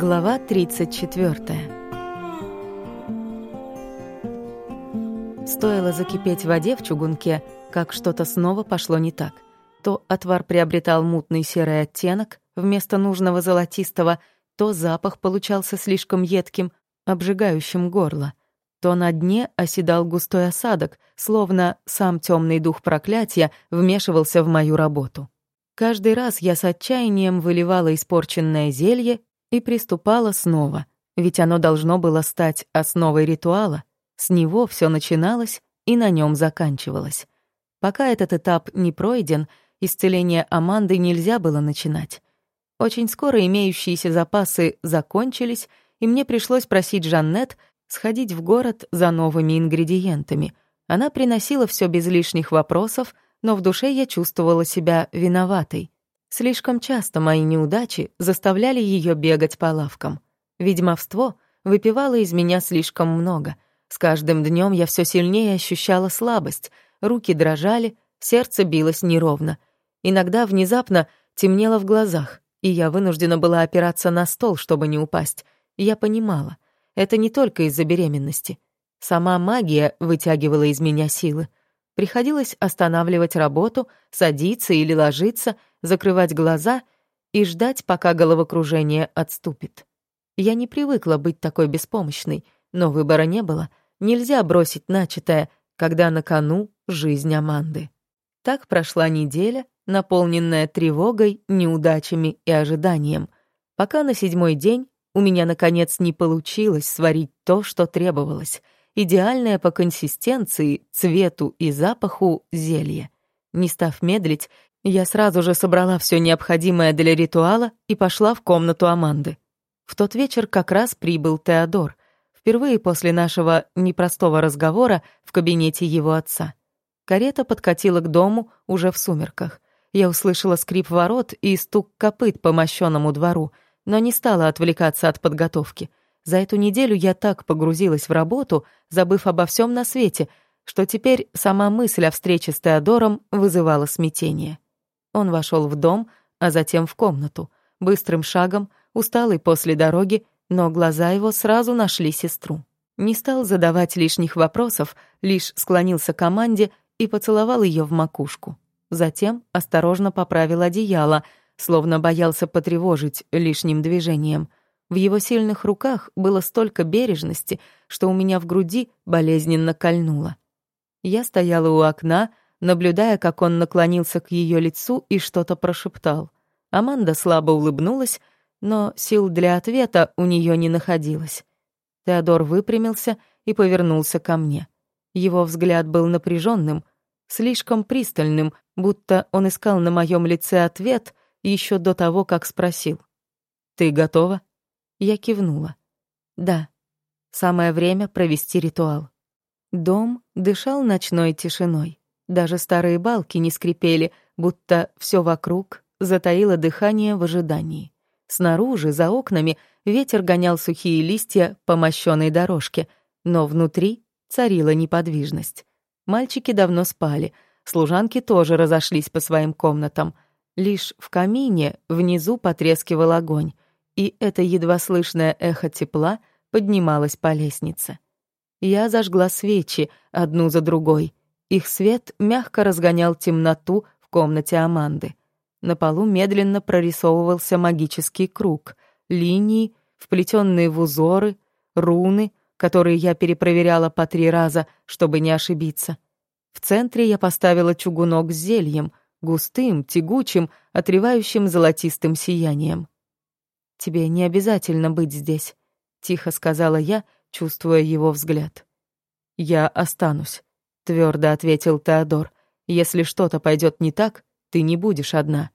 Глава 34. Стоило закипеть воде в чугунке, как что-то снова пошло не так. То отвар приобретал мутный серый оттенок вместо нужного золотистого, то запах получался слишком едким, обжигающим горло, то на дне оседал густой осадок, словно сам темный дух проклятия вмешивался в мою работу. Каждый раз я с отчаянием выливала испорченное зелье и приступала снова, ведь оно должно было стать основой ритуала. С него все начиналось и на нем заканчивалось. Пока этот этап не пройден, исцеление Аманды нельзя было начинать. Очень скоро имеющиеся запасы закончились, и мне пришлось просить Жаннет сходить в город за новыми ингредиентами. Она приносила все без лишних вопросов, но в душе я чувствовала себя виноватой. Слишком часто мои неудачи заставляли ее бегать по лавкам. Ведьмовство выпивало из меня слишком много. С каждым днем я все сильнее ощущала слабость, руки дрожали, сердце билось неровно. Иногда внезапно темнело в глазах, и я вынуждена была опираться на стол, чтобы не упасть. Я понимала, это не только из-за беременности. Сама магия вытягивала из меня силы. Приходилось останавливать работу, садиться или ложиться, закрывать глаза и ждать, пока головокружение отступит. Я не привыкла быть такой беспомощной, но выбора не было. Нельзя бросить начатое, когда на кону жизнь Аманды. Так прошла неделя, наполненная тревогой, неудачами и ожиданием, пока на седьмой день у меня, наконец, не получилось сварить то, что требовалось — идеальное по консистенции, цвету и запаху зелье. Не став медлить, я сразу же собрала все необходимое для ритуала и пошла в комнату Аманды. В тот вечер как раз прибыл Теодор, впервые после нашего непростого разговора в кабинете его отца. Карета подкатила к дому уже в сумерках. Я услышала скрип ворот и стук копыт по мощенному двору, но не стала отвлекаться от подготовки. За эту неделю я так погрузилась в работу, забыв обо всем на свете, что теперь сама мысль о встрече с Теодором вызывала смятение. Он вошел в дом, а затем в комнату, быстрым шагом, усталый после дороги, но глаза его сразу нашли сестру. Не стал задавать лишних вопросов, лишь склонился к команде и поцеловал ее в макушку. Затем осторожно поправил одеяло, словно боялся потревожить лишним движением — в его сильных руках было столько бережности, что у меня в груди болезненно кольнуло. Я стояла у окна, наблюдая, как он наклонился к ее лицу и что-то прошептал. Аманда слабо улыбнулась, но сил для ответа у нее не находилось. Теодор выпрямился и повернулся ко мне. Его взгляд был напряженным, слишком пристальным, будто он искал на моем лице ответ еще до того, как спросил. «Ты готова?» Я кивнула. Да, самое время провести ритуал. Дом дышал ночной тишиной. Даже старые балки не скрипели, будто все вокруг затаило дыхание в ожидании. Снаружи, за окнами, ветер гонял сухие листья по мощенной дорожке, но внутри царила неподвижность. Мальчики давно спали, служанки тоже разошлись по своим комнатам. Лишь в камине внизу потрескивал огонь и это едва слышное эхо тепла поднималось по лестнице. Я зажгла свечи, одну за другой. Их свет мягко разгонял темноту в комнате Аманды. На полу медленно прорисовывался магический круг, линии, вплетенные в узоры, руны, которые я перепроверяла по три раза, чтобы не ошибиться. В центре я поставила чугунок с зельем, густым, тягучим, отревающим золотистым сиянием. «Тебе не обязательно быть здесь», — тихо сказала я, чувствуя его взгляд. «Я останусь», — твердо ответил Теодор. «Если что-то пойдет не так, ты не будешь одна».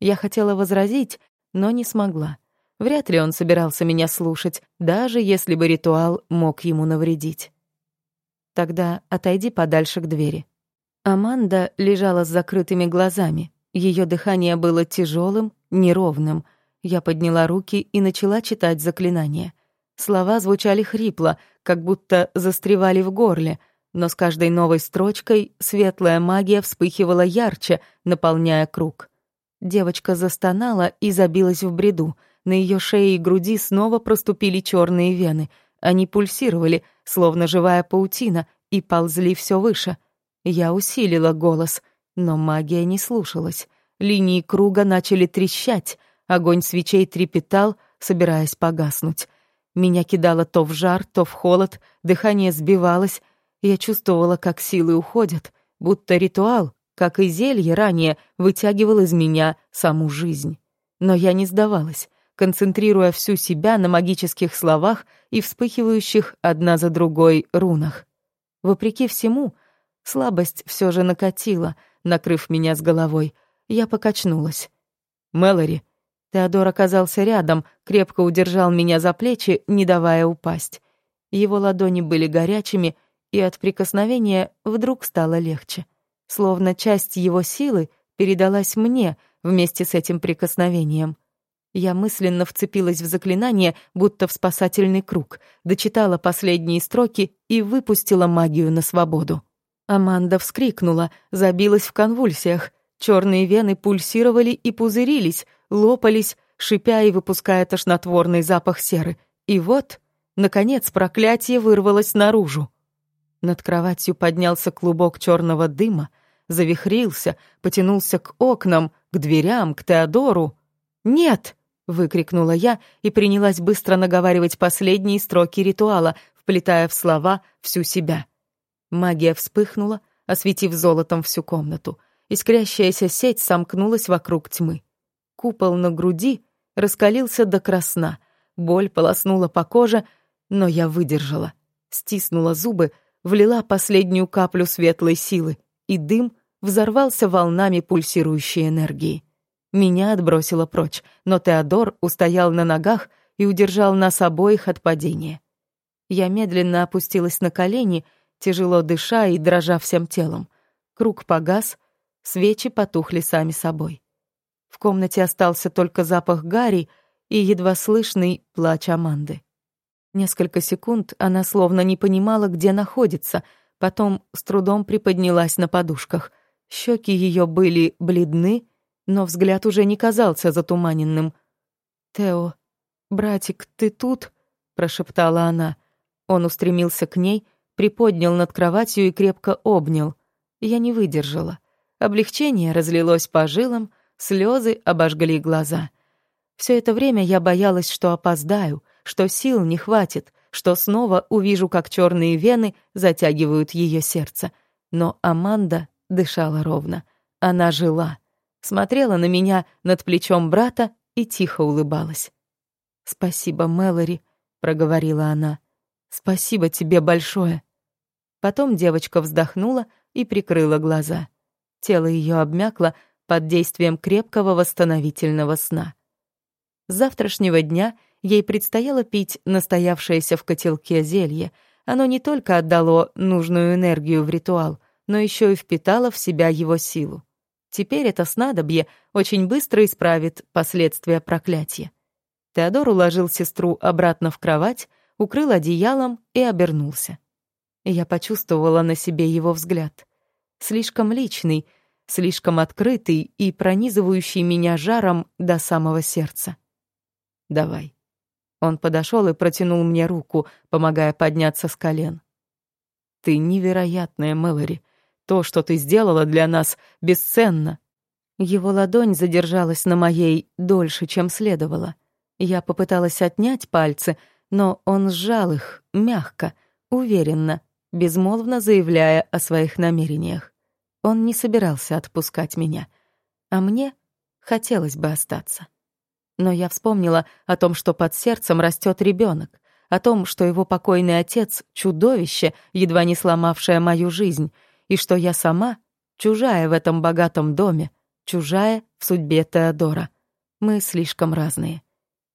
Я хотела возразить, но не смогла. Вряд ли он собирался меня слушать, даже если бы ритуал мог ему навредить. «Тогда отойди подальше к двери». Аманда лежала с закрытыми глазами. Ее дыхание было тяжелым, неровным — я подняла руки и начала читать заклинание. Слова звучали хрипло, как будто застревали в горле, но с каждой новой строчкой светлая магия вспыхивала ярче, наполняя круг. Девочка застонала и забилась в бреду, на ее шее и груди снова проступили черные вены. Они пульсировали, словно живая паутина, и ползли все выше. Я усилила голос, но магия не слушалась. Линии круга начали трещать, огонь свечей трепетал, собираясь погаснуть. Меня кидало то в жар, то в холод, дыхание сбивалось. Я чувствовала, как силы уходят, будто ритуал, как и зелье ранее, вытягивал из меня саму жизнь. Но я не сдавалась, концентрируя всю себя на магических словах и вспыхивающих одна за другой рунах. Вопреки всему, слабость все же накатила, накрыв меня с головой. Я покачнулась. «Мэлори». Теодор оказался рядом, крепко удержал меня за плечи, не давая упасть. Его ладони были горячими, и от прикосновения вдруг стало легче словно часть его силы передалась мне вместе с этим прикосновением. Я мысленно вцепилась в заклинание, будто в спасательный круг, дочитала последние строки и выпустила магию на свободу. Аманда вскрикнула, забилась в конвульсиях. Черные вены пульсировали и пузырились, лопались, шипя и выпуская тошнотворный запах серы. И вот, наконец, проклятие вырвалось наружу. Над кроватью поднялся клубок черного дыма, завихрился, потянулся к окнам, к дверям, к Теодору. «Нет!» — выкрикнула я и принялась быстро наговаривать последние строки ритуала, вплетая в слова всю себя. Магия вспыхнула, осветив золотом всю комнату. Искрящаяся сеть сомкнулась вокруг тьмы. Купол на груди раскалился до красна. Боль полоснула по коже, но я выдержала. Стиснула зубы, влила последнюю каплю светлой силы, и дым взорвался волнами пульсирующей энергии. Меня отбросило прочь, но Теодор устоял на ногах и удержал нас обоих от падения. Я медленно опустилась на колени, тяжело дыша и дрожа всем телом. Круг погас, свечи потухли сами собой. В комнате остался только запах гари и едва слышный плач Аманды. Несколько секунд она словно не понимала, где находится, потом с трудом приподнялась на подушках — Щеки ее были бледны, но взгляд уже не казался затуманенным. «Тео, братик, ты тут?» — прошептала она. Он устремился к ней, приподнял над кроватью и крепко обнял. Я не выдержала. Облегчение разлилось по жилам, слезы обожгли глаза. Все это время я боялась, что опоздаю, что сил не хватит, что снова увижу, как черные вены затягивают ее сердце. Но Аманда дышала ровно. Она жила, смотрела на меня над плечом брата и тихо улыбалась. «Спасибо, Мэлори», — проговорила она. «Спасибо тебе большое». Потом девочка вздохнула и прикрыла глаза. Тело ее обмякло под действием крепкого восстановительного сна. С завтрашнего дня ей предстояло пить настоявшееся в котелке зелье. Оно не только отдало нужную энергию в ритуал, но еще и впитала в себя его силу. Теперь это снадобье очень быстро исправит последствия проклятия. Теодор уложил сестру обратно в кровать, укрыл одеялом и обернулся. Я почувствовала на себе его взгляд. Слишком личный, слишком открытый и пронизывающий меня жаром до самого сердца. «Давай». Он подошел и протянул мне руку, помогая подняться с колен. «Ты невероятная, Мэлори. То, что ты сделала для нас, бесценно». Его ладонь задержалась на моей дольше, чем следовало. Я попыталась отнять пальцы, но он сжал их, мягко, уверенно, безмолвно заявляя о своих намерениях. Он не собирался отпускать меня, а мне хотелось бы остаться. Но я вспомнила о том, что под сердцем растет ребенок, о том, что его покойный отец — чудовище, едва не сломавшее мою жизнь — и что я сама чужая в этом богатом доме, чужая в судьбе Теодора. Мы слишком разные.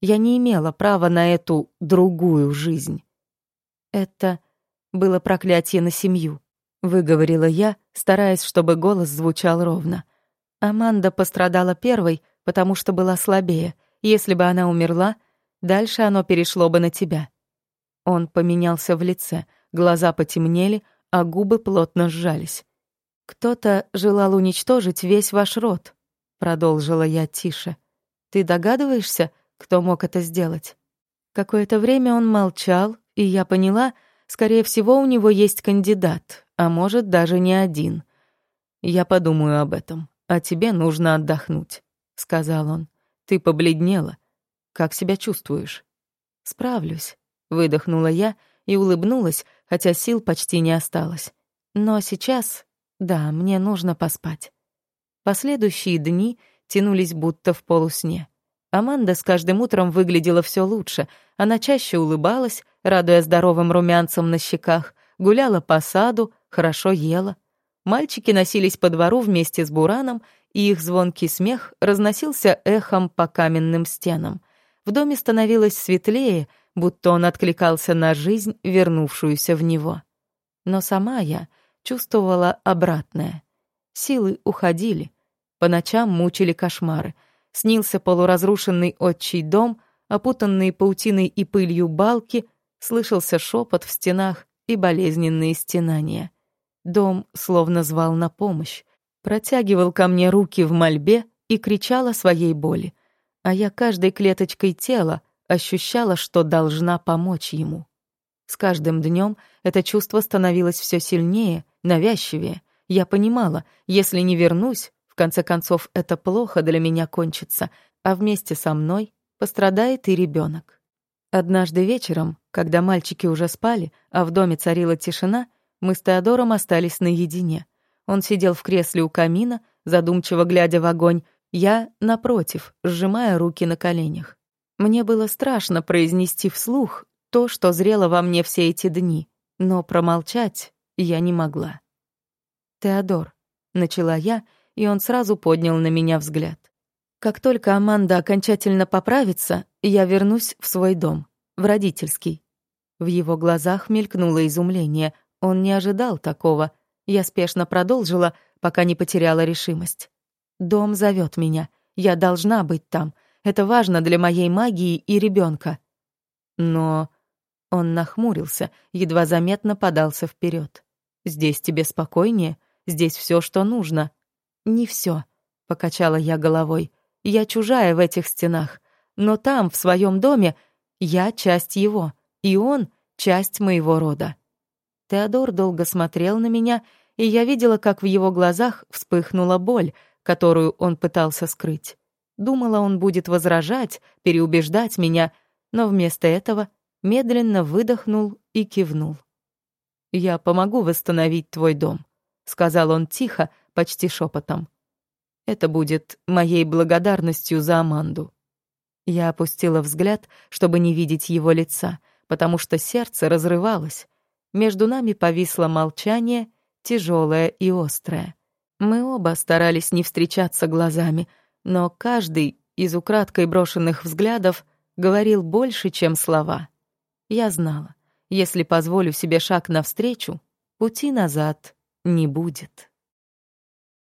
Я не имела права на эту другую жизнь. Это было проклятие на семью, выговорила я, стараясь, чтобы голос звучал ровно. Аманда пострадала первой, потому что была слабее. Если бы она умерла, дальше оно перешло бы на тебя. Он поменялся в лице, глаза потемнели, а губы плотно сжались. «Кто-то желал уничтожить весь ваш род», — продолжила я тише. «Ты догадываешься, кто мог это сделать. Какое-то время он молчал, и я поняла, скорее всего, у него есть кандидат, а может, даже не один. «Я подумаю об этом, а тебе нужно отдохнуть», — сказал он. «Ты побледнела. Как себя чувствуешь?» «Справлюсь», — выдохнула я и улыбнулась, хотя сил почти не осталось. «Но сейчас, да, мне нужно поспать». Последующие дни тянулись будто в полусне. Аманда с каждым утром выглядела все лучше. Она чаще улыбалась, радуя здоровым румянцем на щеках, гуляла по саду, хорошо ела. Мальчики носились по двору вместе с Бураном, и их звонкий смех разносился эхом по каменным стенам. В доме становилось светлее, будто он откликался на жизнь, вернувшуюся в него. Но сама я чувствовала обратное. Силы уходили. По ночам мучили кошмары — снился полуразрушенный отчий дом, опутанные паутиной и пылью балки, слышался шепот в стенах и болезненные стенания. Дом словно звал на помощь, протягивал ко мне руки в мольбе и кричал о своей боли, а я каждой клеточкой тела ощущала, что должна помочь ему. С каждым днем это чувство становилось все сильнее, навязчивее. Я понимала, если не вернусь, конце концов, это плохо для меня кончится, а вместе со мной пострадает и ребенок. Однажды вечером, когда мальчики уже спали, а в доме царила тишина, мы с Теодором остались наедине. Он сидел в кресле у камина, задумчиво глядя в огонь, я, напротив, сжимая руки на коленях. Мне было страшно произнести вслух то, что зрело во мне все эти дни, но промолчать я не могла. «Теодор», — начала я, — и он сразу поднял на меня взгляд. Как только Аманда окончательно поправится, я вернусь в свой дом, в родительский. В его глазах мелькнуло изумление. Он не ожидал такого. Я спешно продолжила, пока не потеряла решимость. Дом зовет меня. Я должна быть там. Это важно для моей магии и ребенка. Но он нахмурился, едва заметно подался вперед. Здесь тебе спокойнее, здесь все, что нужно. «Не все», — покачала я головой. «Я чужая в этих стенах, но там, в своем доме, я часть его, и он — часть моего рода». Теодор долго смотрел на меня, и я видела, как в его глазах вспыхнула боль, которую он пытался скрыть. Думала, он будет возражать, переубеждать меня, но вместо этого медленно выдохнул и кивнул. «Я помогу восстановить твой дом», — сказал он тихо, почти шепотом. «Это будет моей благодарностью за Аманду». Я опустила взгляд, чтобы не видеть его лица, потому что сердце разрывалось. Между нами повисло молчание, тяжелое и острое. Мы оба старались не встречаться глазами, но каждый из украдкой брошенных взглядов говорил больше, чем слова. Я знала, если позволю себе шаг навстречу, пути назад не будет.